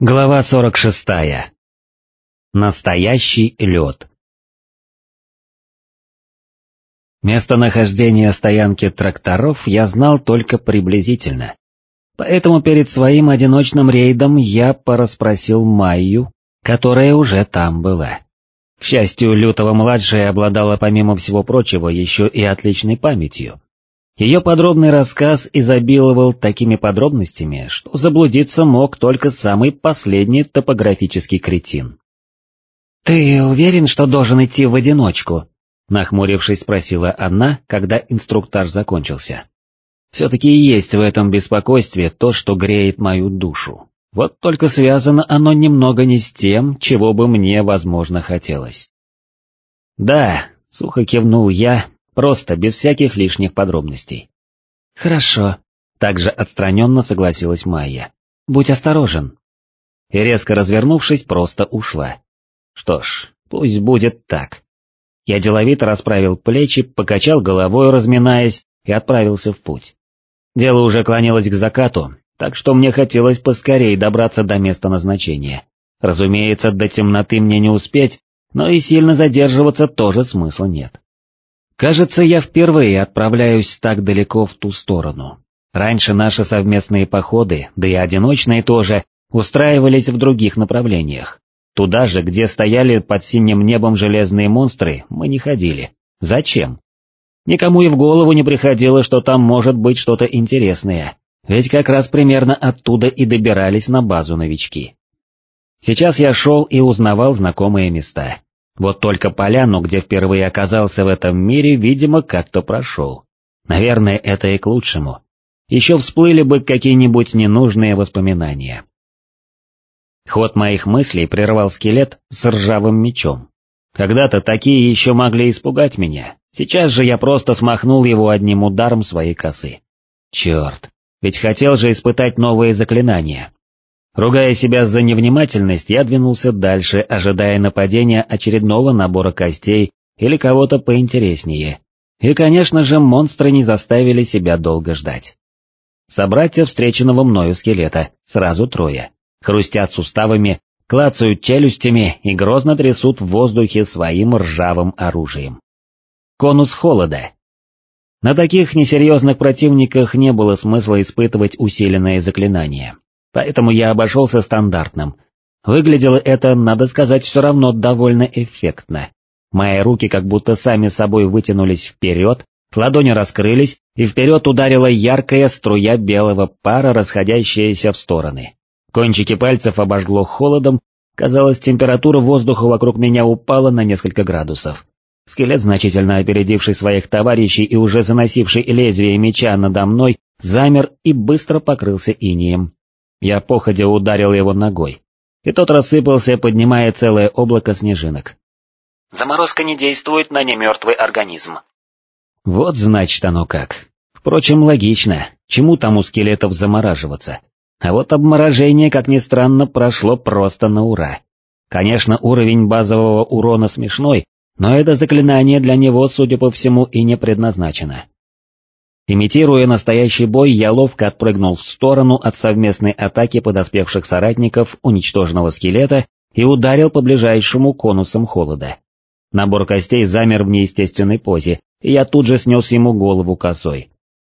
Глава 46. Настоящий лед. Местонахождение стоянки тракторов я знал только приблизительно. Поэтому перед своим одиночным рейдом я порасспросил Майю, которая уже там была. К счастью, Лютого-младшая обладала помимо всего прочего еще и отличной памятью. Ее подробный рассказ изобиловал такими подробностями, что заблудиться мог только самый последний топографический кретин. «Ты уверен, что должен идти в одиночку?» Нахмурившись, спросила она, когда инструктаж закончился. «Все-таки есть в этом беспокойстве то, что греет мою душу. Вот только связано оно немного не с тем, чего бы мне, возможно, хотелось». «Да», — сухо кивнул я, Просто, без всяких лишних подробностей. «Хорошо», — также отстраненно согласилась Майя. «Будь осторожен». И резко развернувшись, просто ушла. Что ж, пусть будет так. Я деловито расправил плечи, покачал головой, разминаясь, и отправился в путь. Дело уже клонилось к закату, так что мне хотелось поскорее добраться до места назначения. Разумеется, до темноты мне не успеть, но и сильно задерживаться тоже смысла нет. Кажется, я впервые отправляюсь так далеко в ту сторону. Раньше наши совместные походы, да и одиночные тоже, устраивались в других направлениях. Туда же, где стояли под синим небом железные монстры, мы не ходили. Зачем? Никому и в голову не приходило, что там может быть что-то интересное, ведь как раз примерно оттуда и добирались на базу новички. Сейчас я шел и узнавал знакомые места. Вот только поляну, где впервые оказался в этом мире, видимо, как-то прошел. Наверное, это и к лучшему. Еще всплыли бы какие-нибудь ненужные воспоминания. Ход моих мыслей прервал скелет с ржавым мечом. Когда-то такие еще могли испугать меня, сейчас же я просто смахнул его одним ударом своей косы. Черт, ведь хотел же испытать новые заклинания, Ругая себя за невнимательность, я двинулся дальше, ожидая нападения очередного набора костей или кого-то поинтереснее. И, конечно же, монстры не заставили себя долго ждать. Собратья встреченного мною скелета, сразу трое, хрустят суставами, клацают челюстями и грозно трясут в воздухе своим ржавым оружием. Конус холода. На таких несерьезных противниках не было смысла испытывать усиленное заклинание поэтому я обошелся стандартным. Выглядело это, надо сказать, все равно довольно эффектно. Мои руки как будто сами собой вытянулись вперед, ладони раскрылись, и вперед ударила яркая струя белого пара, расходящаяся в стороны. Кончики пальцев обожгло холодом, казалось, температура воздуха вокруг меня упала на несколько градусов. Скелет, значительно опередивший своих товарищей и уже заносивший лезвие меча надо мной, замер и быстро покрылся инием. Я походя ударил его ногой, и тот рассыпался, поднимая целое облако снежинок. Заморозка не действует на немертвый организм. Вот значит оно как. Впрочем, логично, чему там у скелетов замораживаться. А вот обморожение, как ни странно, прошло просто на ура. Конечно, уровень базового урона смешной, но это заклинание для него, судя по всему, и не предназначено. Имитируя настоящий бой, я ловко отпрыгнул в сторону от совместной атаки подоспевших соратников уничтоженного скелета и ударил по ближайшему конусам холода. Набор костей замер в неестественной позе, и я тут же снес ему голову косой.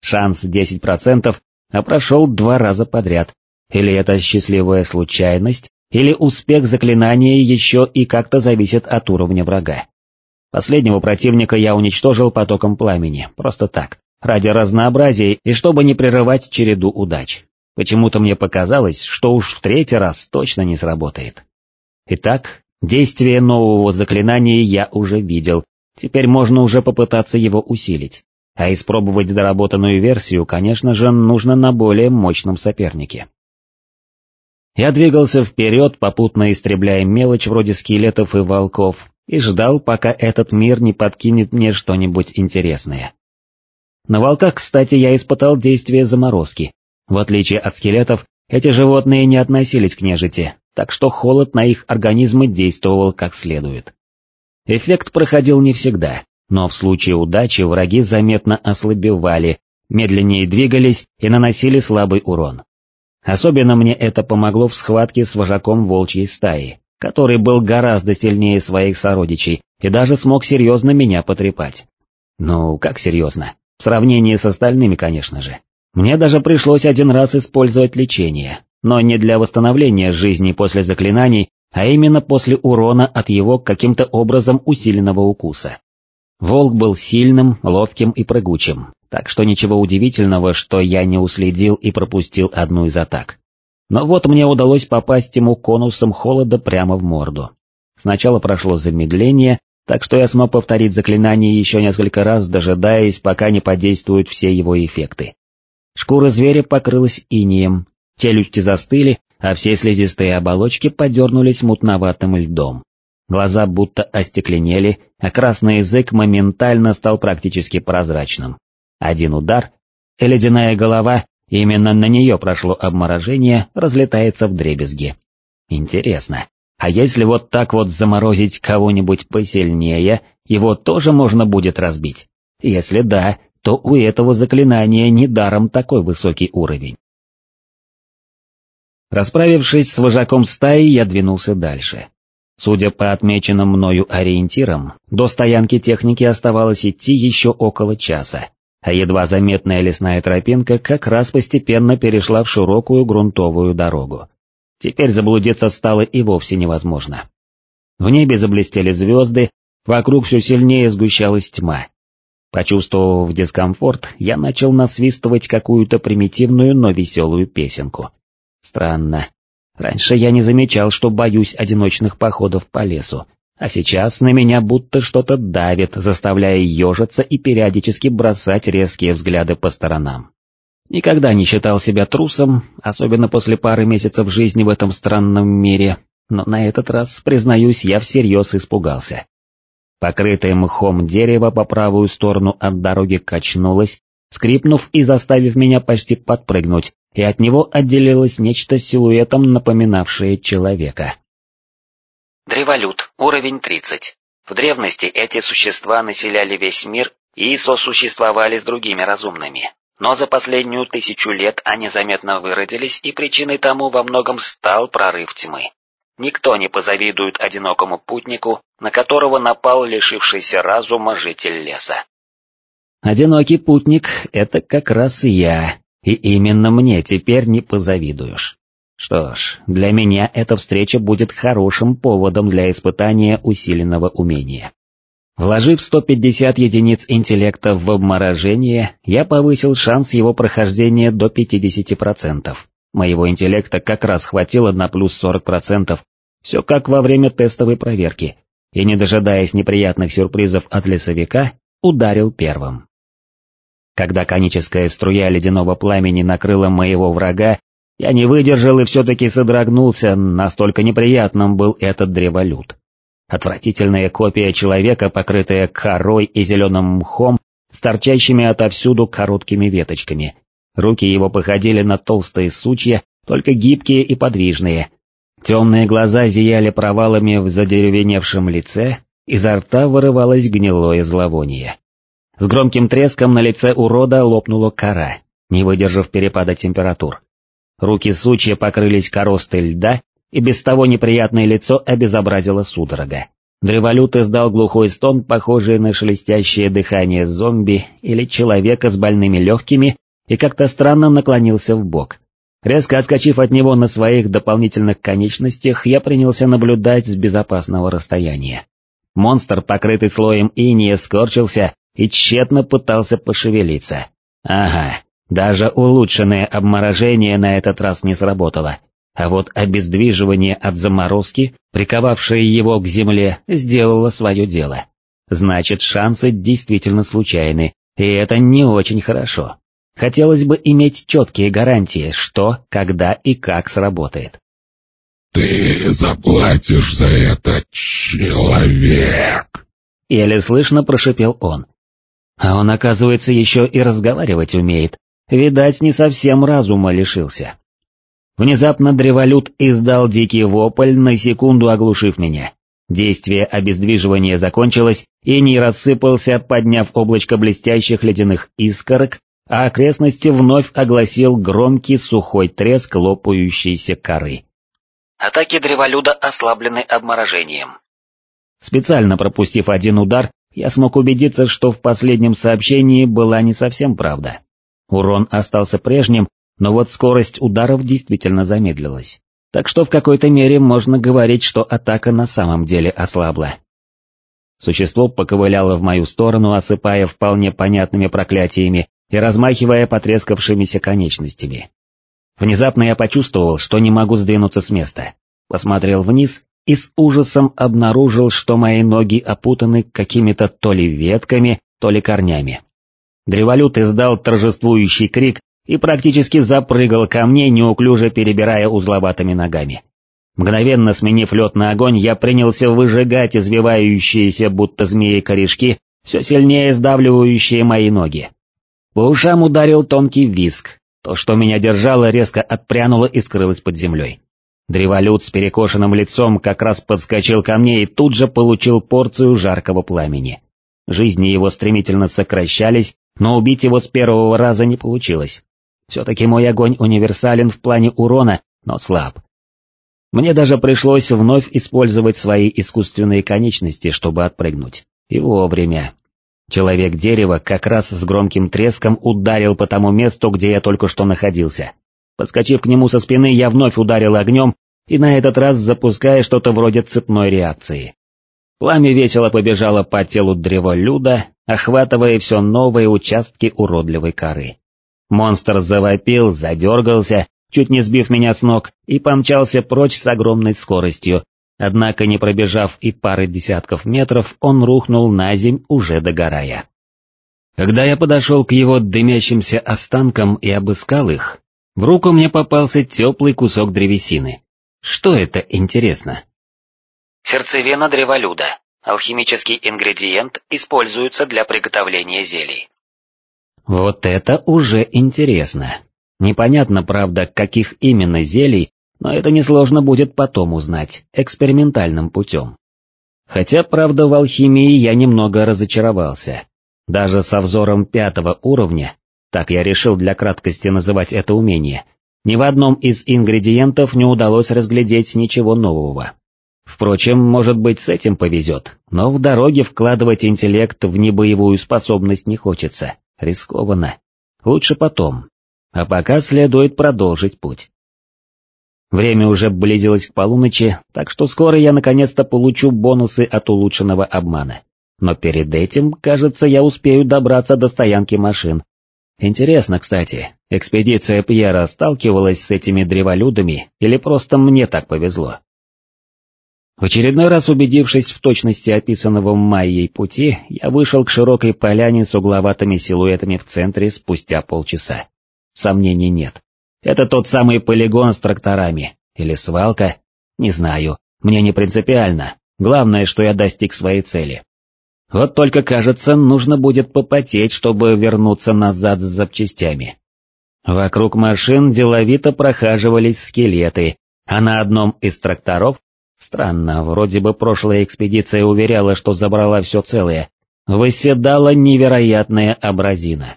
Шанс 10%, а прошел два раза подряд. Или это счастливая случайность, или успех заклинания еще и как-то зависит от уровня врага. Последнего противника я уничтожил потоком пламени, просто так ради разнообразия и чтобы не прерывать череду удач. Почему-то мне показалось, что уж в третий раз точно не сработает. Итак, действие нового заклинания я уже видел, теперь можно уже попытаться его усилить. А испробовать доработанную версию, конечно же, нужно на более мощном сопернике. Я двигался вперед, попутно истребляя мелочь вроде скелетов и волков, и ждал, пока этот мир не подкинет мне что-нибудь интересное. На волках, кстати, я испытал действие заморозки. В отличие от скелетов, эти животные не относились к нежити, так что холод на их организмы действовал как следует. Эффект проходил не всегда, но в случае удачи враги заметно ослабевали, медленнее двигались и наносили слабый урон. Особенно мне это помогло в схватке с вожаком волчьей стаи, который был гораздо сильнее своих сородичей и даже смог серьезно меня потрепать. Ну, как серьезно? В сравнении с остальными, конечно же. Мне даже пришлось один раз использовать лечение, но не для восстановления жизни после заклинаний, а именно после урона от его каким-то образом усиленного укуса. Волк был сильным, ловким и прыгучим, так что ничего удивительного, что я не уследил и пропустил одну из атак. Но вот мне удалось попасть ему конусом холода прямо в морду. Сначала прошло замедление, так что я смог повторить заклинание еще несколько раз, дожидаясь, пока не подействуют все его эффекты. Шкура зверя покрылась инием, челюсти застыли, а все слизистые оболочки подернулись мутноватым льдом. Глаза будто остекленели, а красный язык моментально стал практически прозрачным. Один удар, и ледяная голова, именно на нее прошло обморожение, разлетается в дребезги. Интересно, а если вот так вот заморозить кого-нибудь посильнее, его тоже можно будет разбить? Если да, то у этого заклинания недаром такой высокий уровень. Расправившись с вожаком стаи, я двинулся дальше. Судя по отмеченным мною ориентирам, до стоянки техники оставалось идти еще около часа, а едва заметная лесная тропинка как раз постепенно перешла в широкую грунтовую дорогу. Теперь заблудиться стало и вовсе невозможно. В небе заблестели звезды, вокруг все сильнее сгущалась тьма. Почувствовав дискомфорт, я начал насвистывать какую-то примитивную, но веселую песенку. Странно. Раньше я не замечал, что боюсь одиночных походов по лесу, а сейчас на меня будто что-то давит, заставляя ежиться и периодически бросать резкие взгляды по сторонам. Никогда не считал себя трусом, особенно после пары месяцев жизни в этом странном мире, но на этот раз, признаюсь, я всерьез испугался. Покрытое мхом дерево по правую сторону от дороги качнулось, скрипнув и заставив меня почти подпрыгнуть, и от него отделилось нечто силуэтом напоминавшее человека. Древолют, уровень 30. В древности эти существа населяли весь мир и сосуществовали с другими разумными. Но за последнюю тысячу лет они заметно выродились, и причиной тому во многом стал прорыв тьмы. Никто не позавидует одинокому путнику, на которого напал лишившийся разума житель леса. Одинокий путник — это как раз я, и именно мне теперь не позавидуешь. Что ж, для меня эта встреча будет хорошим поводом для испытания усиленного умения. Вложив 150 единиц интеллекта в обморожение, я повысил шанс его прохождения до 50%. Моего интеллекта как раз хватило на плюс 40%, все как во время тестовой проверки, и не дожидаясь неприятных сюрпризов от лесовика, ударил первым. Когда коническая струя ледяного пламени накрыла моего врага, я не выдержал и все-таки содрогнулся, настолько неприятным был этот древолют. Отвратительная копия человека, покрытая корой и зеленым мхом, с торчащими отовсюду короткими веточками. Руки его походили на толстые сучья, только гибкие и подвижные. Темные глаза зияли провалами в задеревеневшем лице, изо рта вырывалось гнилое зловоние. С громким треском на лице урода лопнула кора, не выдержав перепада температур. Руки сучья покрылись коростой льда, и без того неприятное лицо обезобразило судорога. Древолют издал глухой стон, похожий на шелестящее дыхание зомби или человека с больными легкими, и как-то странно наклонился в бок. Резко отскочив от него на своих дополнительных конечностях, я принялся наблюдать с безопасного расстояния. Монстр, покрытый слоем иния, скорчился и тщетно пытался пошевелиться. Ага, даже улучшенное обморожение на этот раз не сработало, а вот обездвиживание от заморозки, приковавшее его к земле, сделало свое дело. Значит, шансы действительно случайны, и это не очень хорошо. Хотелось бы иметь четкие гарантии, что, когда и как сработает. «Ты заплатишь за это, человек!» Еле слышно прошипел он. А он, оказывается, еще и разговаривать умеет. Видать, не совсем разума лишился. Внезапно древолют издал дикий вопль, на секунду оглушив меня. Действие обездвиживания закончилось, и не рассыпался, подняв облачко блестящих ледяных искорок, а окрестности вновь огласил громкий сухой треск лопающейся коры. Атаки древолюда ослаблены обморожением. Специально пропустив один удар, я смог убедиться, что в последнем сообщении была не совсем правда. Урон остался прежним, но вот скорость ударов действительно замедлилась. Так что в какой-то мере можно говорить, что атака на самом деле ослабла. Существо поковыляло в мою сторону, осыпая вполне понятными проклятиями и размахивая потрескавшимися конечностями. Внезапно я почувствовал, что не могу сдвинуться с места. Посмотрел вниз и с ужасом обнаружил, что мои ноги опутаны какими-то то ли ветками, то ли корнями. Древолют издал торжествующий крик и практически запрыгал ко мне, неуклюже перебирая узловатыми ногами. Мгновенно сменив лед на огонь, я принялся выжигать извивающиеся, будто змеи корешки, все сильнее сдавливающие мои ноги. По ушам ударил тонкий виск, то, что меня держало, резко отпрянуло и скрылось под землей. Древолют с перекошенным лицом как раз подскочил ко мне и тут же получил порцию жаркого пламени. Жизни его стремительно сокращались, но убить его с первого раза не получилось. Все-таки мой огонь универсален в плане урона, но слаб. Мне даже пришлось вновь использовать свои искусственные конечности, чтобы отпрыгнуть. И вовремя. Человек-дерево как раз с громким треском ударил по тому месту, где я только что находился. Подскочив к нему со спины, я вновь ударил огнем, и на этот раз запуская что-то вроде цепной реакции. Пламя весело побежало по телу древолюда, охватывая все новые участки уродливой коры. Монстр завопил, задергался, чуть не сбив меня с ног, и помчался прочь с огромной скоростью, однако не пробежав и пары десятков метров, он рухнул на земь, уже догорая. Когда я подошел к его дымящимся останкам и обыскал их, в руку мне попался теплый кусок древесины. Что это, интересно? Сердцевина древолюда. Алхимический ингредиент используется для приготовления зелий. Вот это уже интересно. Непонятно, правда, каких именно зелий, но это несложно будет потом узнать, экспериментальным путем. Хотя, правда, в алхимии я немного разочаровался. Даже со взором пятого уровня так я решил для краткости называть это умение, ни в одном из ингредиентов не удалось разглядеть ничего нового. Впрочем, может быть с этим повезет, но в дороге вкладывать интеллект в небоевую способность не хочется, рискованно. Лучше потом. А пока следует продолжить путь. Время уже близилось к полуночи, так что скоро я наконец-то получу бонусы от улучшенного обмана. Но перед этим, кажется, я успею добраться до стоянки машин, Интересно, кстати, экспедиция Пьера сталкивалась с этими древолюдами или просто мне так повезло? В очередной раз убедившись в точности описанного Майей пути, я вышел к широкой поляне с угловатыми силуэтами в центре спустя полчаса. Сомнений нет. Это тот самый полигон с тракторами, или свалка, не знаю, мне не принципиально, главное, что я достиг своей цели. Вот только, кажется, нужно будет попотеть, чтобы вернуться назад с запчастями. Вокруг машин деловито прохаживались скелеты, а на одном из тракторов, странно, вроде бы прошлая экспедиция уверяла, что забрала все целое, выседала невероятная абразина.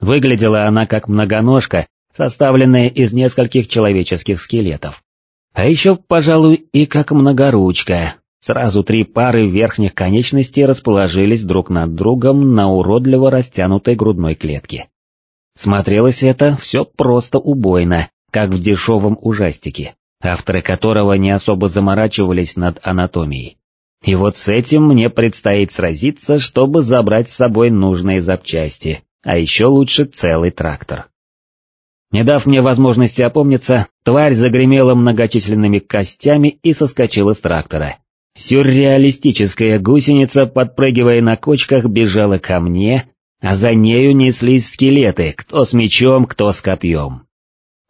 Выглядела она как многоножка, составленная из нескольких человеческих скелетов. А еще, пожалуй, и как многоручка, Сразу три пары верхних конечностей расположились друг над другом на уродливо растянутой грудной клетке. Смотрелось это все просто убойно, как в дешевом ужастике, авторы которого не особо заморачивались над анатомией. И вот с этим мне предстоит сразиться, чтобы забрать с собой нужные запчасти, а еще лучше целый трактор. Не дав мне возможности опомниться, тварь загремела многочисленными костями и соскочила с трактора. Сюрреалистическая гусеница, подпрыгивая на кочках, бежала ко мне, а за нею неслись скелеты, кто с мечом, кто с копьем.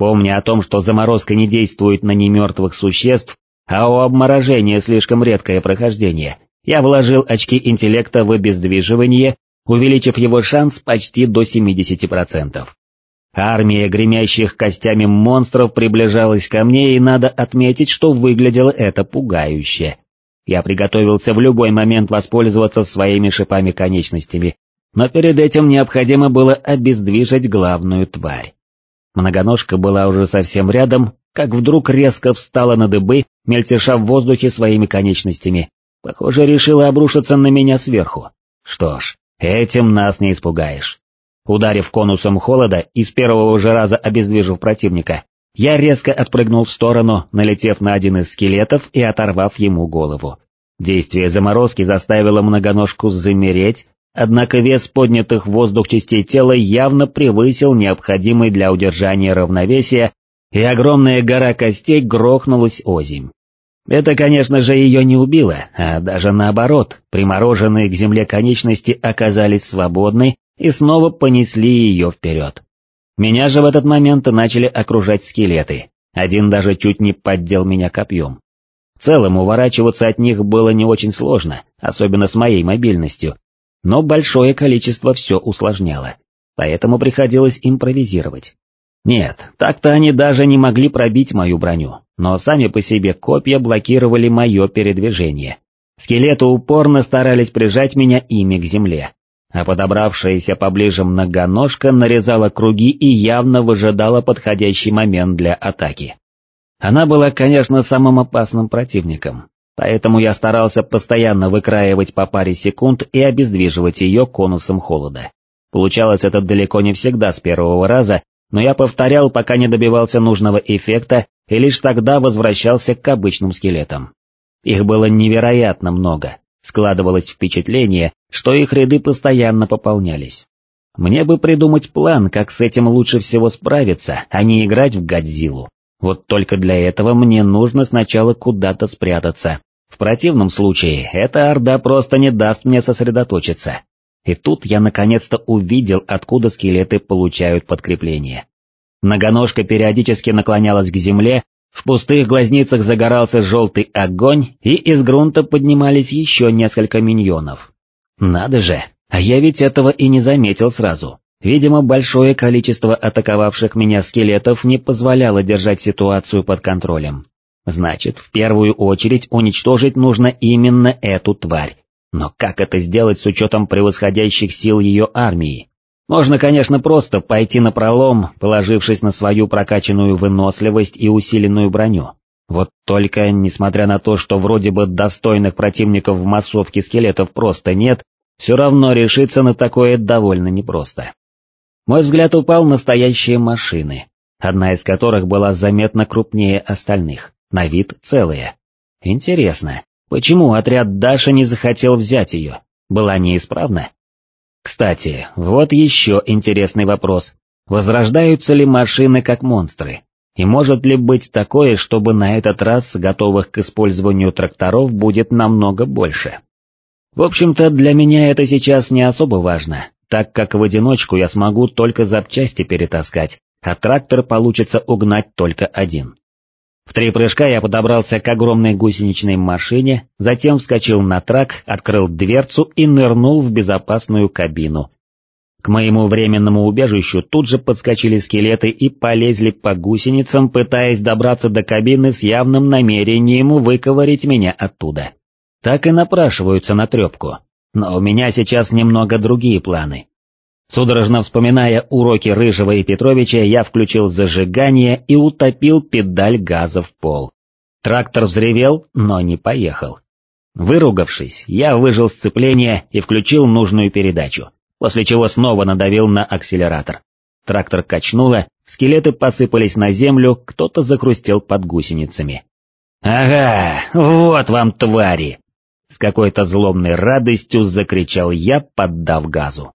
Помня о том, что заморозка не действует на немертвых существ, а у обморожения слишком редкое прохождение, я вложил очки интеллекта в обездвиживание, увеличив его шанс почти до 70%. Армия гремящих костями монстров приближалась ко мне, и надо отметить, что выглядело это пугающе. Я приготовился в любой момент воспользоваться своими шипами-конечностями, но перед этим необходимо было обездвижить главную тварь. Многоножка была уже совсем рядом, как вдруг резко встала на дыбы, мельтеша в воздухе своими конечностями. Похоже, решила обрушиться на меня сверху. Что ж, этим нас не испугаешь. Ударив конусом холода и с первого же раза обездвижив противника, я резко отпрыгнул в сторону, налетев на один из скелетов и оторвав ему голову. Действие заморозки заставило многоножку замереть, однако вес поднятых в воздух частей тела явно превысил необходимый для удержания равновесия, и огромная гора костей грохнулась озимь. Это, конечно же, ее не убило, а даже наоборот, примороженные к земле конечности оказались свободны и снова понесли ее вперед. Меня же в этот момент начали окружать скелеты, один даже чуть не поддел меня копьем. В целом уворачиваться от них было не очень сложно, особенно с моей мобильностью, но большое количество все усложняло, поэтому приходилось импровизировать. Нет, так-то они даже не могли пробить мою броню, но сами по себе копья блокировали мое передвижение. Скелеты упорно старались прижать меня ими к земле, а подобравшаяся поближе многоножка нарезала круги и явно выжидала подходящий момент для атаки. Она была, конечно, самым опасным противником, поэтому я старался постоянно выкраивать по паре секунд и обездвиживать ее конусом холода. Получалось это далеко не всегда с первого раза, но я повторял, пока не добивался нужного эффекта, и лишь тогда возвращался к обычным скелетам. Их было невероятно много, складывалось впечатление, что их ряды постоянно пополнялись. Мне бы придумать план, как с этим лучше всего справиться, а не играть в Годзиллу. Вот только для этого мне нужно сначала куда-то спрятаться, противном случае эта орда просто не даст мне сосредоточиться. И тут я наконец-то увидел, откуда скелеты получают подкрепление. Многоножка периодически наклонялась к земле, в пустых глазницах загорался желтый огонь, и из грунта поднимались еще несколько миньонов. Надо же, а я ведь этого и не заметил сразу. Видимо, большое количество атаковавших меня скелетов не позволяло держать ситуацию под контролем. Значит, в первую очередь уничтожить нужно именно эту тварь. Но как это сделать с учетом превосходящих сил ее армии? Можно, конечно, просто пойти на пролом, положившись на свою прокачанную выносливость и усиленную броню. Вот только, несмотря на то, что вроде бы достойных противников в массовке скелетов просто нет, все равно решиться на такое довольно непросто. Мой взгляд упал на стоящие машины, одна из которых была заметно крупнее остальных на вид целые. Интересно, почему отряд Даша не захотел взять ее? Была неисправна? Кстати, вот еще интересный вопрос. Возрождаются ли машины как монстры? И может ли быть такое, чтобы на этот раз готовых к использованию тракторов будет намного больше? В общем-то, для меня это сейчас не особо важно, так как в одиночку я смогу только запчасти перетаскать, а трактор получится угнать только один. В три прыжка я подобрался к огромной гусеничной машине, затем вскочил на трак, открыл дверцу и нырнул в безопасную кабину. К моему временному убежищу тут же подскочили скелеты и полезли по гусеницам, пытаясь добраться до кабины с явным намерением выковырить меня оттуда. Так и напрашиваются на трепку. Но у меня сейчас немного другие планы. Судорожно вспоминая уроки Рыжего и Петровича, я включил зажигание и утопил педаль газа в пол. Трактор взревел, но не поехал. Выругавшись, я выжил сцепление и включил нужную передачу, после чего снова надавил на акселератор. Трактор качнуло, скелеты посыпались на землю, кто-то закрустел под гусеницами. «Ага, вот вам твари!» С какой-то злобной радостью закричал я, поддав газу.